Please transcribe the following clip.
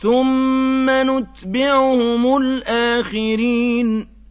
ثُمَّ نُتْبِعُهُمُ الْآخِرِينَ.